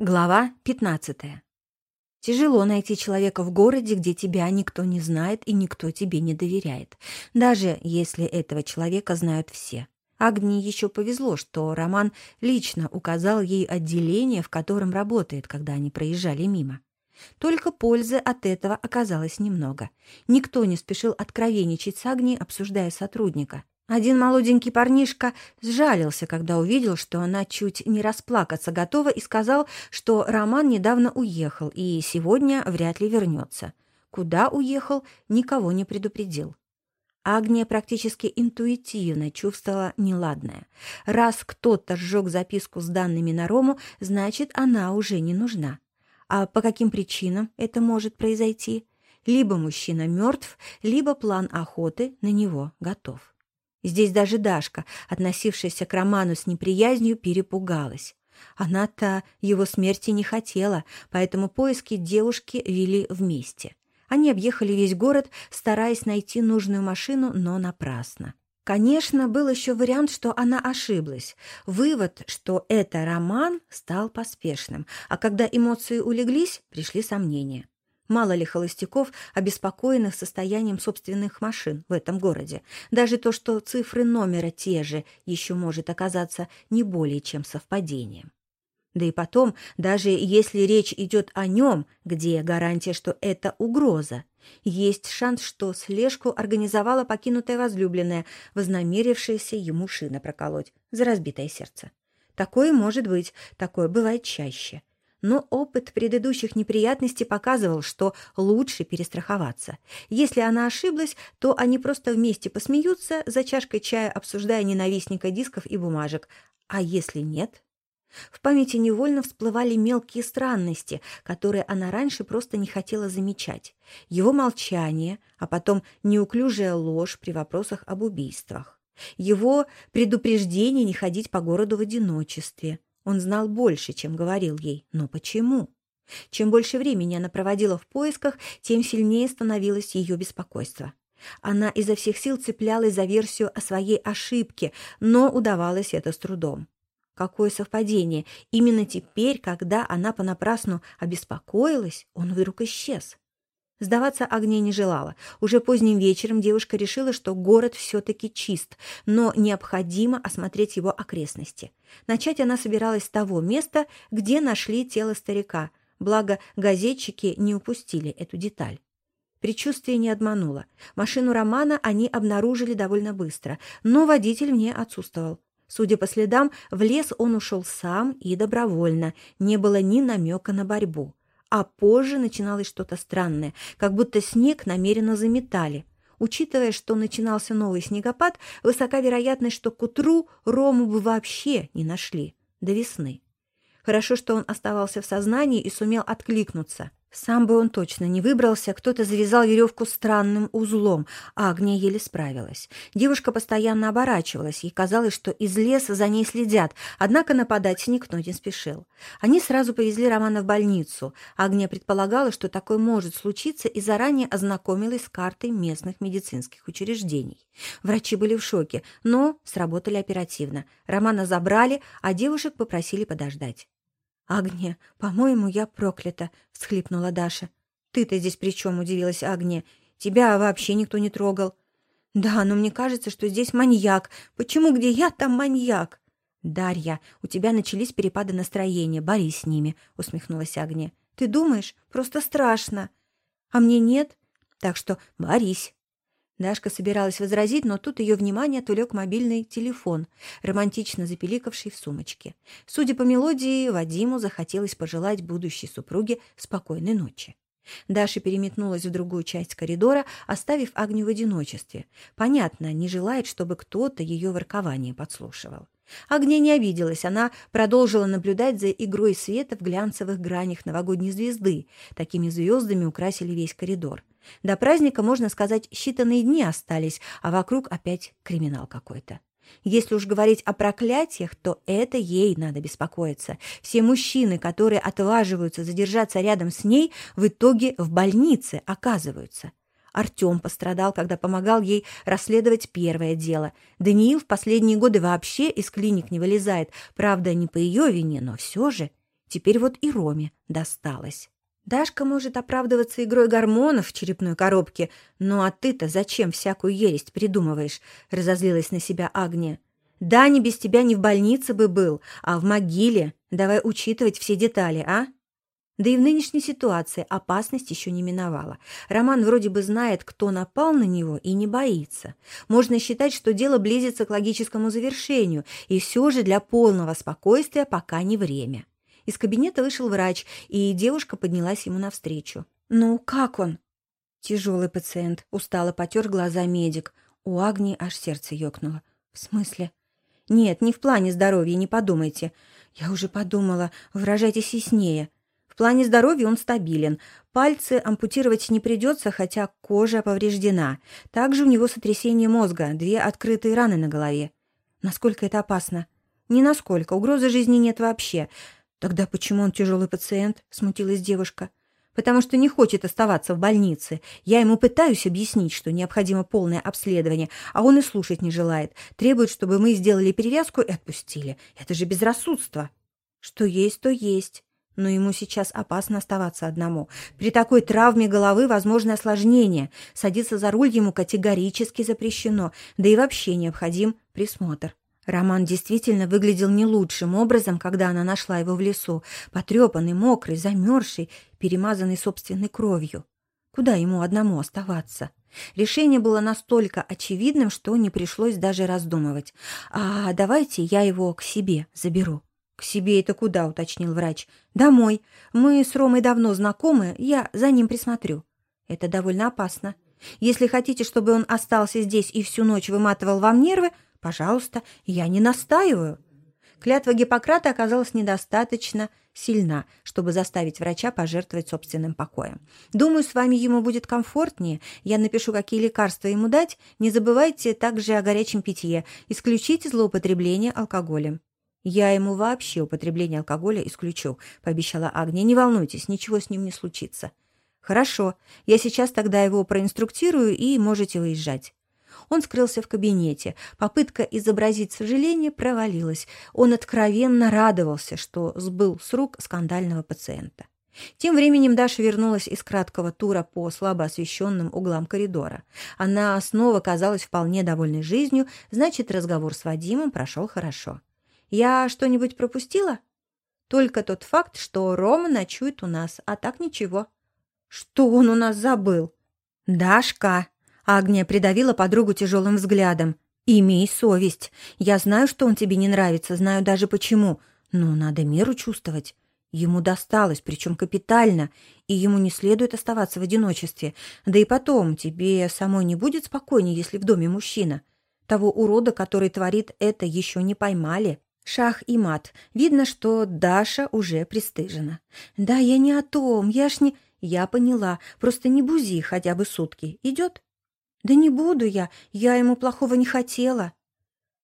Глава 15. Тяжело найти человека в городе, где тебя никто не знает и никто тебе не доверяет, даже если этого человека знают все. Агнии еще повезло, что Роман лично указал ей отделение, в котором работает, когда они проезжали мимо. Только пользы от этого оказалось немного. Никто не спешил откровенничать с Агнией, обсуждая сотрудника. Один молоденький парнишка сжалился, когда увидел, что она чуть не расплакаться готова, и сказал, что Роман недавно уехал и сегодня вряд ли вернется. Куда уехал, никого не предупредил. Агния практически интуитивно чувствовала неладное. Раз кто-то сжег записку с данными на Рому, значит, она уже не нужна. А по каким причинам это может произойти? Либо мужчина мертв, либо план охоты на него готов. Здесь даже Дашка, относившаяся к Роману с неприязнью, перепугалась. Она-то его смерти не хотела, поэтому поиски девушки вели вместе. Они объехали весь город, стараясь найти нужную машину, но напрасно. Конечно, был еще вариант, что она ошиблась. Вывод, что это роман, стал поспешным, а когда эмоции улеглись, пришли сомнения. Мало ли холостяков, обеспокоенных состоянием собственных машин в этом городе. Даже то, что цифры номера те же, еще может оказаться не более чем совпадением. Да и потом, даже если речь идет о нем, где гарантия, что это угроза? Есть шанс, что слежку организовала покинутая возлюбленная, вознамерившаяся ему шина проколоть за разбитое сердце. Такое может быть, такое бывает чаще но опыт предыдущих неприятностей показывал, что лучше перестраховаться. Если она ошиблась, то они просто вместе посмеются за чашкой чая, обсуждая ненавистника дисков и бумажек. А если нет? В памяти невольно всплывали мелкие странности, которые она раньше просто не хотела замечать. Его молчание, а потом неуклюжая ложь при вопросах об убийствах. Его предупреждение не ходить по городу в одиночестве – он знал больше, чем говорил ей. Но почему? Чем больше времени она проводила в поисках, тем сильнее становилось ее беспокойство. Она изо всех сил цеплялась за версию о своей ошибке, но удавалось это с трудом. Какое совпадение! Именно теперь, когда она понапрасну обеспокоилась, он вдруг исчез. Сдаваться Агния не желала. Уже поздним вечером девушка решила, что город все-таки чист, но необходимо осмотреть его окрестности. Начать она собиралась с того места, где нашли тело старика, благо газетчики не упустили эту деталь. Предчувствие не обмануло. Машину Романа они обнаружили довольно быстро, но водитель в ней отсутствовал. Судя по следам, в лес он ушел сам и добровольно, не было ни намека на борьбу а позже начиналось что-то странное, как будто снег намеренно заметали. Учитывая, что начинался новый снегопад, высока вероятность, что к утру Рому бы вообще не нашли. До весны. Хорошо, что он оставался в сознании и сумел откликнуться. Сам бы он точно не выбрался, кто-то завязал веревку странным узлом, а Агния еле справилась. Девушка постоянно оборачивалась, ей казалось, что из леса за ней следят, однако нападать никто не спешил. Они сразу повезли Романа в больницу. Агния предполагала, что такое может случиться, и заранее ознакомилась с картой местных медицинских учреждений. Врачи были в шоке, но сработали оперативно. Романа забрали, а девушек попросили подождать. «Агния, по-моему, я проклята», — всхлипнула Даша. «Ты-то здесь при чем?» — удивилась Агния. «Тебя вообще никто не трогал». «Да, но мне кажется, что здесь маньяк. Почему где я, там маньяк?» «Дарья, у тебя начались перепады настроения. Борись с ними», — усмехнулась Агния. «Ты думаешь? Просто страшно. А мне нет. Так что борись». Дашка собиралась возразить, но тут ее внимание отвлек мобильный телефон, романтично запеликавший в сумочке. Судя по мелодии, Вадиму захотелось пожелать будущей супруге спокойной ночи. Даша переметнулась в другую часть коридора, оставив Агню в одиночестве. Понятно, не желает, чтобы кто-то ее воркование подслушивал. Агния не обиделась, она продолжила наблюдать за игрой света в глянцевых гранях новогодней звезды. Такими звездами украсили весь коридор. До праздника, можно сказать, считанные дни остались, а вокруг опять криминал какой-то. Если уж говорить о проклятиях, то это ей надо беспокоиться. Все мужчины, которые отваживаются задержаться рядом с ней, в итоге в больнице оказываются. Артем пострадал, когда помогал ей расследовать первое дело. Даниил в последние годы вообще из клиник не вылезает. Правда, не по ее вине, но все же. Теперь вот и Роме досталось. Дашка может оправдываться игрой гормонов в черепной коробке, ну а ты-то зачем всякую ересть придумываешь?» — разозлилась на себя Агния. «Дани без тебя не в больнице бы был, а в могиле. Давай учитывать все детали, а?» Да и в нынешней ситуации опасность еще не миновала. Роман вроде бы знает, кто напал на него, и не боится. Можно считать, что дело близится к логическому завершению, и все же для полного спокойствия пока не время. Из кабинета вышел врач, и девушка поднялась ему навстречу. «Ну, как он?» Тяжелый пациент, устало потер глаза медик. У Агнии аж сердце ёкнуло. «В смысле?» «Нет, не в плане здоровья, не подумайте. Я уже подумала, выражайтесь яснее. В плане здоровья он стабилен. Пальцы ампутировать не придется, хотя кожа повреждена. Также у него сотрясение мозга, две открытые раны на голове. Насколько это опасно? Ни насколько, угрозы жизни нет вообще. Тогда почему он тяжелый пациент? Смутилась девушка потому что не хочет оставаться в больнице. Я ему пытаюсь объяснить, что необходимо полное обследование, а он и слушать не желает. Требует, чтобы мы сделали перевязку и отпустили. Это же безрассудство. Что есть, то есть. Но ему сейчас опасно оставаться одному. При такой травме головы возможно осложнение. Садиться за руль ему категорически запрещено, да и вообще необходим присмотр. Роман действительно выглядел не лучшим образом, когда она нашла его в лесу, потрепанный, мокрый, замерзший, перемазанный собственной кровью. Куда ему одному оставаться? Решение было настолько очевидным, что не пришлось даже раздумывать. «А давайте я его к себе заберу». «К себе это куда?» — уточнил врач. «Домой. Мы с Ромой давно знакомы, я за ним присмотрю». «Это довольно опасно. Если хотите, чтобы он остался здесь и всю ночь выматывал вам нервы, Пожалуйста, я не настаиваю. Клятва Гиппократа оказалась недостаточно сильна, чтобы заставить врача пожертвовать собственным покоем. Думаю, с вами ему будет комфортнее. Я напишу, какие лекарства ему дать. Не забывайте также о горячем питье. Исключите злоупотребление алкоголем. «Я ему вообще употребление алкоголя исключу», — пообещала Агния. «Не волнуйтесь, ничего с ним не случится». «Хорошо, я сейчас тогда его проинструктирую, и можете выезжать». Он скрылся в кабинете. Попытка изобразить сожаление провалилась. Он откровенно радовался, что сбыл с рук скандального пациента. Тем временем Даша вернулась из краткого тура по слабо освещенным углам коридора. Она снова казалась вполне довольной жизнью, значит, разговор с Вадимом прошел хорошо. «Я что-нибудь пропустила?» «Только тот факт, что Рома ночует у нас, а так ничего». «Что он у нас забыл?» «Дашка!» Агния придавила подругу тяжелым взглядом. «Имей совесть. Я знаю, что он тебе не нравится, знаю даже почему. Но надо меру чувствовать. Ему досталось, причем капитально, и ему не следует оставаться в одиночестве. Да и потом, тебе самой не будет спокойнее, если в доме мужчина. Того урода, который творит это, еще не поймали». Шах и мат. Видно, что Даша уже пристыжена. «Да, я не о том, я ж не...» «Я поняла. Просто не бузи хотя бы сутки. Идет?» «Да не буду я, я ему плохого не хотела».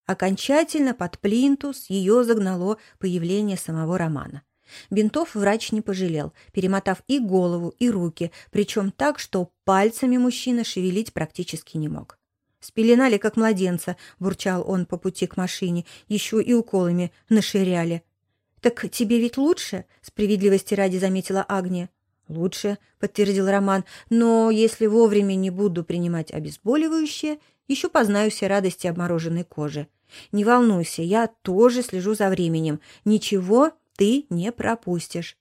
Окончательно под плинтус ее загнало появление самого Романа. Бинтов врач не пожалел, перемотав и голову, и руки, причем так, что пальцами мужчина шевелить практически не мог. «Спеленали, как младенца», — бурчал он по пути к машине, еще и уколами наширяли. «Так тебе ведь лучше?» — справедливости ради заметила Агния. «Лучше», — подтвердил Роман, «но если вовремя не буду принимать обезболивающее, еще познаю все радости обмороженной кожи. Не волнуйся, я тоже слежу за временем. Ничего ты не пропустишь».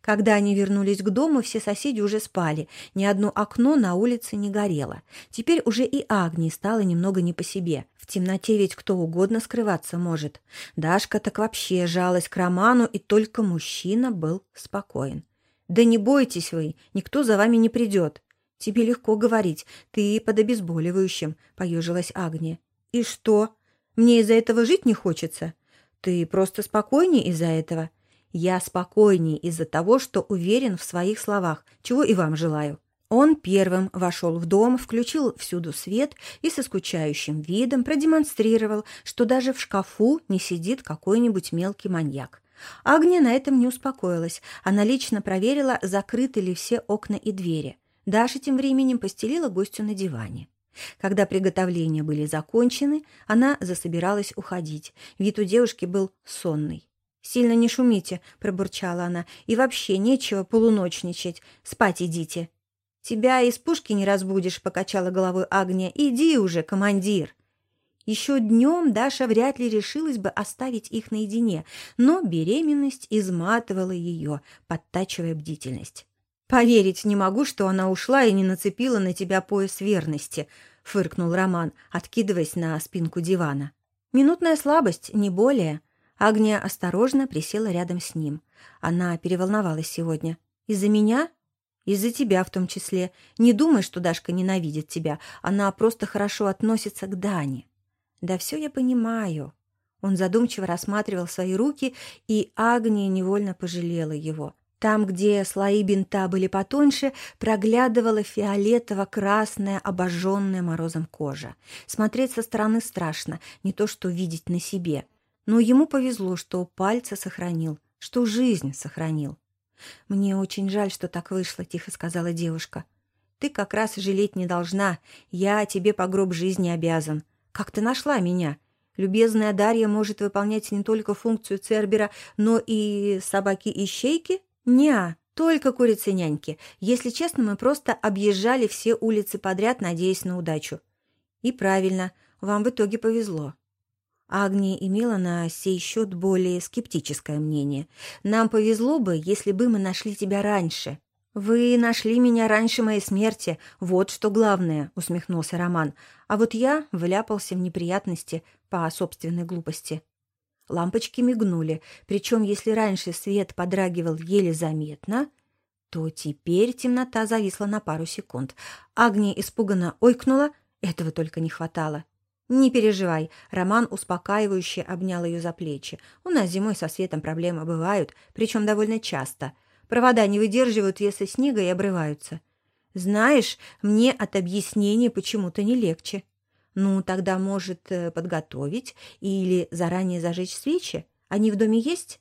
Когда они вернулись к дому, все соседи уже спали, ни одно окно на улице не горело. Теперь уже и Агнии стало немного не по себе. В темноте ведь кто угодно скрываться может. Дашка так вообще жалась к Роману, и только мужчина был спокоен. «Да не бойтесь вы, никто за вами не придет». «Тебе легко говорить, ты под обезболивающим», — поежилась Агния. «И что? Мне из-за этого жить не хочется?» «Ты просто спокойнее из-за этого?» «Я спокойнее из-за того, что уверен в своих словах, чего и вам желаю». Он первым вошел в дом, включил всюду свет и со скучающим видом продемонстрировал, что даже в шкафу не сидит какой-нибудь мелкий маньяк. Агния на этом не успокоилась. Она лично проверила, закрыты ли все окна и двери. Даша тем временем постелила гостю на диване. Когда приготовления были закончены, она засобиралась уходить. Вид у девушки был сонный. «Сильно не шумите», — пробурчала она. «И вообще нечего полуночничать. Спать идите». «Тебя из пушки не разбудишь», — покачала головой Агния. «Иди уже, командир». Еще днем Даша вряд ли решилась бы оставить их наедине, но беременность изматывала ее, подтачивая бдительность. «Поверить не могу, что она ушла и не нацепила на тебя пояс верности», — фыркнул Роман, откидываясь на спинку дивана. «Минутная слабость, не более». Агния осторожно присела рядом с ним. Она переволновалась сегодня. «Из-за меня?» «Из-за тебя в том числе. Не думай, что Дашка ненавидит тебя. Она просто хорошо относится к Дане». «Да все я понимаю». Он задумчиво рассматривал свои руки, и Агния невольно пожалела его. Там, где слои бинта были потоньше, проглядывала фиолетово-красная, обожженная морозом кожа. Смотреть со стороны страшно, не то что видеть на себе. Но ему повезло, что пальцы сохранил, что жизнь сохранил. «Мне очень жаль, что так вышло», — тихо сказала девушка. «Ты как раз жалеть не должна. Я тебе по гроб жизни обязан. Как ты нашла меня?» Любезная Дарья может выполнять не только функцию Цербера, но и собаки-ищейки? «Неа, только курицы-няньки. Если честно, мы просто объезжали все улицы подряд, надеясь на удачу». «И правильно, вам в итоге повезло». Агния имела на сей счет более скептическое мнение. «Нам повезло бы, если бы мы нашли тебя раньше». «Вы нашли меня раньше моей смерти, вот что главное», — усмехнулся Роман. «А вот я вляпался в неприятности по собственной глупости». Лампочки мигнули, причем если раньше свет подрагивал еле заметно, то теперь темнота зависла на пару секунд. Агния испуганно ойкнула, этого только не хватало. «Не переживай», — Роман успокаивающе обнял ее за плечи. «У нас зимой со светом проблемы бывают, причем довольно часто. Провода не выдерживают веса снега и обрываются. Знаешь, мне от объяснения почему-то не легче». Ну, тогда, может, э, подготовить или заранее зажечь свечи? Они в доме есть?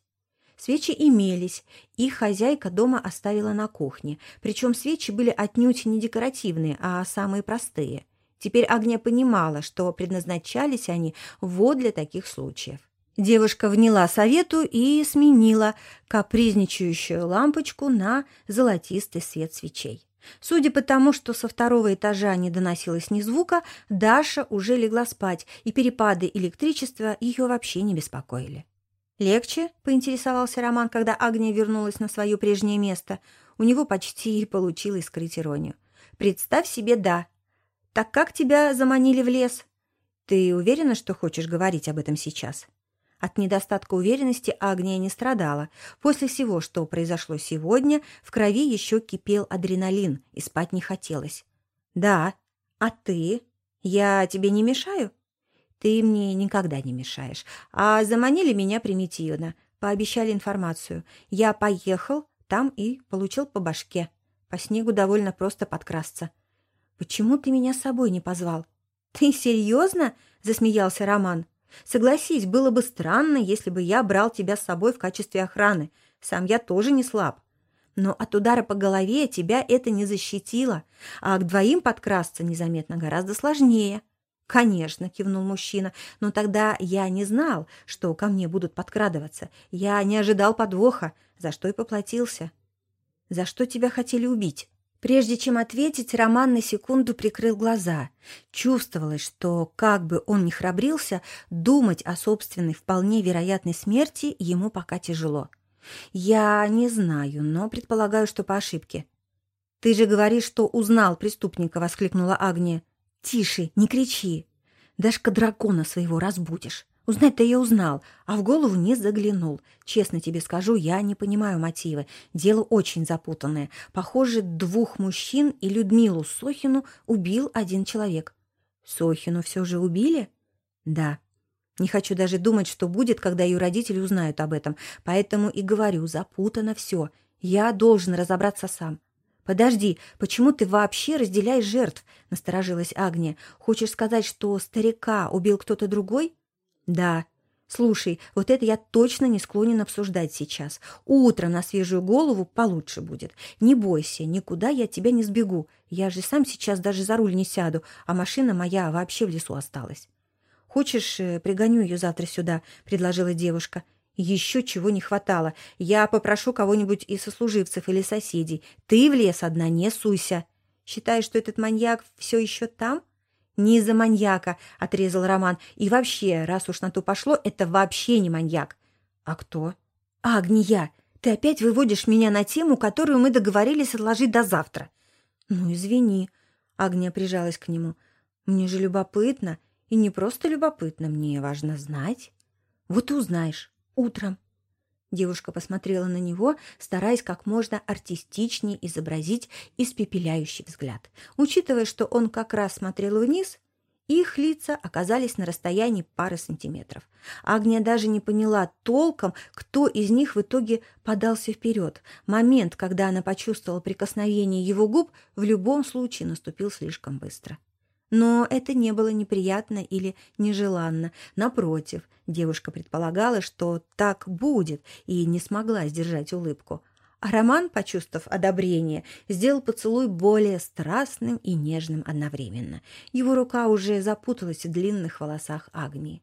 Свечи имелись, их хозяйка дома оставила на кухне, причем свечи были отнюдь не декоративные, а самые простые. Теперь Агния понимала, что предназначались они вот для таких случаев. Девушка вняла совету и сменила капризничающую лампочку на золотистый свет свечей. Судя по тому, что со второго этажа не доносилось ни звука, Даша уже легла спать, и перепады электричества ее вообще не беспокоили. «Легче?» — поинтересовался Роман, когда Агния вернулась на свое прежнее место. У него почти получилось скрыть иронию. «Представь себе, да. Так как тебя заманили в лес?» «Ты уверена, что хочешь говорить об этом сейчас?» От недостатка уверенности Агния не страдала. После всего, что произошло сегодня, в крови еще кипел адреналин, и спать не хотелось. «Да. А ты? Я тебе не мешаю?» «Ты мне никогда не мешаешь. А заманили меня примитивно. Пообещали информацию. Я поехал там и получил по башке. По снегу довольно просто подкрасться. Почему ты меня с собой не позвал?» «Ты серьезно?» — засмеялся Роман. Согласись, было бы странно, если бы я брал тебя с собой в качестве охраны. Сам я тоже не слаб. Но от удара по голове тебя это не защитило, а к двоим подкрасться незаметно гораздо сложнее. «Конечно», — кивнул мужчина, — «но тогда я не знал, что ко мне будут подкрадываться. Я не ожидал подвоха, за что и поплатился». «За что тебя хотели убить?» Прежде чем ответить, Роман на секунду прикрыл глаза. Чувствовалось, что, как бы он ни храбрился, думать о собственной вполне вероятной смерти ему пока тяжело. «Я не знаю, но предполагаю, что по ошибке». «Ты же говоришь, что узнал преступника», — воскликнула Агния. «Тише, не кричи. Дашка дракона своего разбудишь. Узнать-то я узнал, а в голову не заглянул. Честно тебе скажу, я не понимаю мотивы. Дело очень запутанное. Похоже, двух мужчин и Людмилу Сохину убил один человек. Сохину все же убили? Да. Не хочу даже думать, что будет, когда ее родители узнают об этом. Поэтому и говорю, запутано все. Я должен разобраться сам. «Подожди, почему ты вообще разделяешь жертв?» — насторожилась Агния. «Хочешь сказать, что старика убил кто-то другой?» Да. Слушай, вот это я точно не склонен обсуждать сейчас. Утром на свежую голову получше будет. Не бойся, никуда я тебя не сбегу. Я же сам сейчас даже за руль не сяду, а машина моя вообще в лесу осталась. Хочешь, э, пригоню ее завтра сюда, предложила девушка. Еще чего не хватало. Я попрошу кого-нибудь из сослуживцев или соседей. Ты в лес одна не суйся. Считаешь, что этот маньяк все еще там? Не из-за маньяка, отрезал Роман. И вообще, раз уж на то пошло, это вообще не маньяк. А кто? Агния. Ты опять выводишь меня на тему, которую мы договорились отложить до завтра. Ну, извини. Агния прижалась к нему. Мне же любопытно. И не просто любопытно, мне важно знать. Вот и узнаешь. Утром. Девушка посмотрела на него, стараясь как можно артистичнее изобразить испепеляющий взгляд. Учитывая, что он как раз смотрел вниз, их лица оказались на расстоянии пары сантиметров. Агния даже не поняла толком, кто из них в итоге подался вперед. Момент, когда она почувствовала прикосновение его губ, в любом случае наступил слишком быстро. Но это не было неприятно или нежеланно. Напротив, девушка предполагала, что так будет, и не смогла сдержать улыбку. А Роман, почувствовав одобрение, сделал поцелуй более страстным и нежным одновременно. Его рука уже запуталась в длинных волосах Агнии.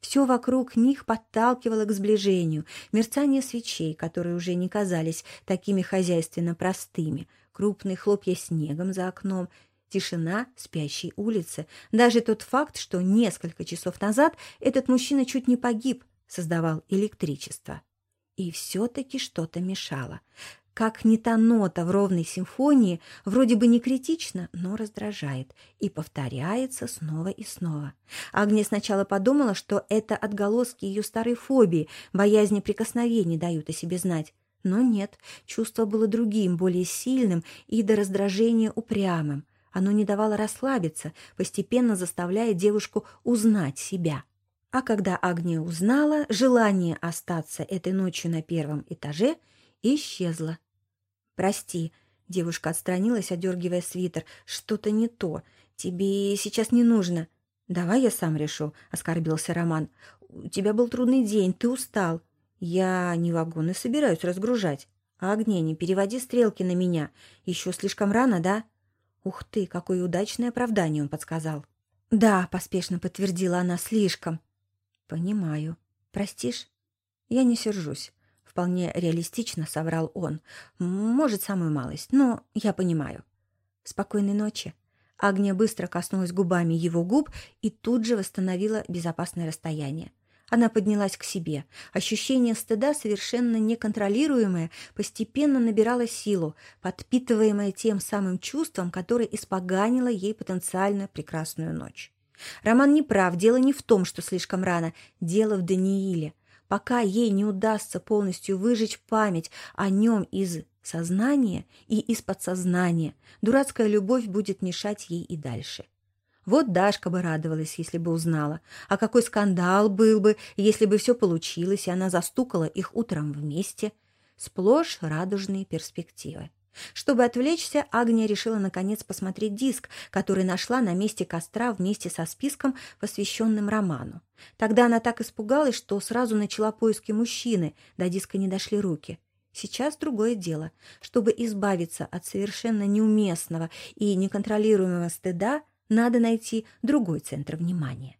Все вокруг них подталкивало к сближению, мерцание свечей, которые уже не казались такими хозяйственно простыми, крупные хлопья снегом за окном — тишина спящей улицы. Даже тот факт, что несколько часов назад этот мужчина чуть не погиб, создавал электричество. И все-таки что-то мешало. Как не та нота в ровной симфонии, вроде бы не критично, но раздражает и повторяется снова и снова. Агния сначала подумала, что это отголоски ее старой фобии, боязни прикосновений дают о себе знать. Но нет, чувство было другим, более сильным и до раздражения упрямым. Оно не давало расслабиться, постепенно заставляя девушку узнать себя. А когда Агния узнала, желание остаться этой ночью на первом этаже исчезло. «Прости», — девушка отстранилась, одергивая свитер, — «что-то не то. Тебе сейчас не нужно». «Давай я сам решу», — оскорбился Роман. «У тебя был трудный день, ты устал. Я не вагоны собираюсь разгружать. Агния, не переводи стрелки на меня. Еще слишком рано, да?» Ух ты, какое удачное оправдание он подсказал. Да, поспешно подтвердила она слишком. Понимаю. Простишь? Я не сержусь. Вполне реалистично соврал он. Может, самую малость, но я понимаю. Спокойной ночи. Агния быстро коснулась губами его губ и тут же восстановила безопасное расстояние. Она поднялась к себе. Ощущение стыда, совершенно неконтролируемое, постепенно набирало силу, подпитываемое тем самым чувством, которое испоганило ей потенциально прекрасную ночь. Роман не прав, дело не в том, что слишком рано, дело в Данииле. Пока ей не удастся полностью выжечь память о нем из сознания и из подсознания, дурацкая любовь будет мешать ей и дальше. Вот Дашка бы радовалась, если бы узнала. А какой скандал был бы, если бы все получилось, и она застукала их утром вместе. Сплошь радужные перспективы. Чтобы отвлечься, Агния решила наконец посмотреть диск, который нашла на месте костра вместе со списком, посвященным роману. Тогда она так испугалась, что сразу начала поиски мужчины, до диска не дошли руки. Сейчас другое дело. Чтобы избавиться от совершенно неуместного и неконтролируемого стыда – надо найти другой центр внимания.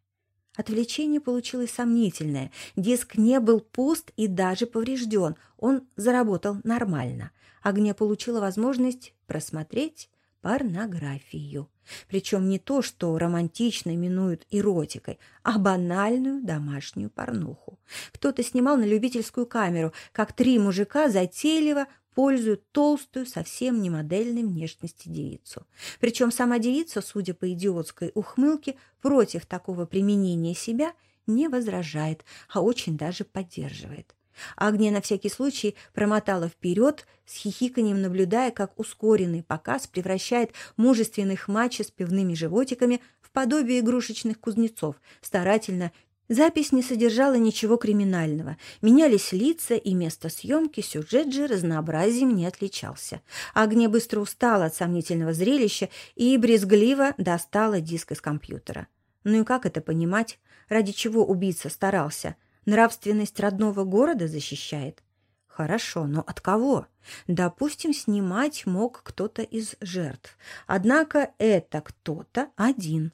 Отвлечение получилось сомнительное. Диск не был пуст и даже поврежден. Он заработал нормально. Агния получила возможность просмотреть порнографию. Причем не то, что романтично именуют эротикой, а банальную домашнюю порнуху. Кто-то снимал на любительскую камеру, как три мужика затейливо пользуют толстую, совсем не модельной внешности девицу. Причем сама девица, судя по идиотской ухмылке, против такого применения себя не возражает, а очень даже поддерживает. Агния на всякий случай промотала вперед, с хихиканием наблюдая, как ускоренный показ превращает мужественных мачо с пивными животиками в подобие игрушечных кузнецов, старательно Запись не содержала ничего криминального. Менялись лица и место съемки, сюжет же разнообразием не отличался. Агния быстро устала от сомнительного зрелища и брезгливо достала диск из компьютера. Ну и как это понимать? Ради чего убийца старался? Нравственность родного города защищает? Хорошо, но от кого? Допустим, снимать мог кто-то из жертв. Однако это кто-то один.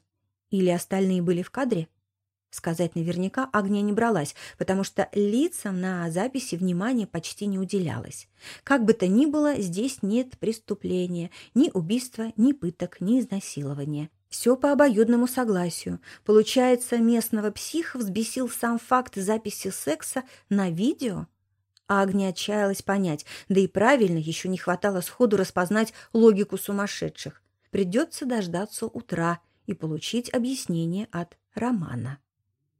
Или остальные были в кадре? Сказать наверняка Агния не бралась, потому что лицам на записи внимания почти не уделялось. Как бы то ни было, здесь нет преступления, ни убийства, ни пыток, ни изнасилования. Все по обоюдному согласию. Получается, местного психа взбесил сам факт записи секса на видео? Агния отчаялась понять, да и правильно, еще не хватало сходу распознать логику сумасшедших. Придется дождаться утра и получить объяснение от Романа.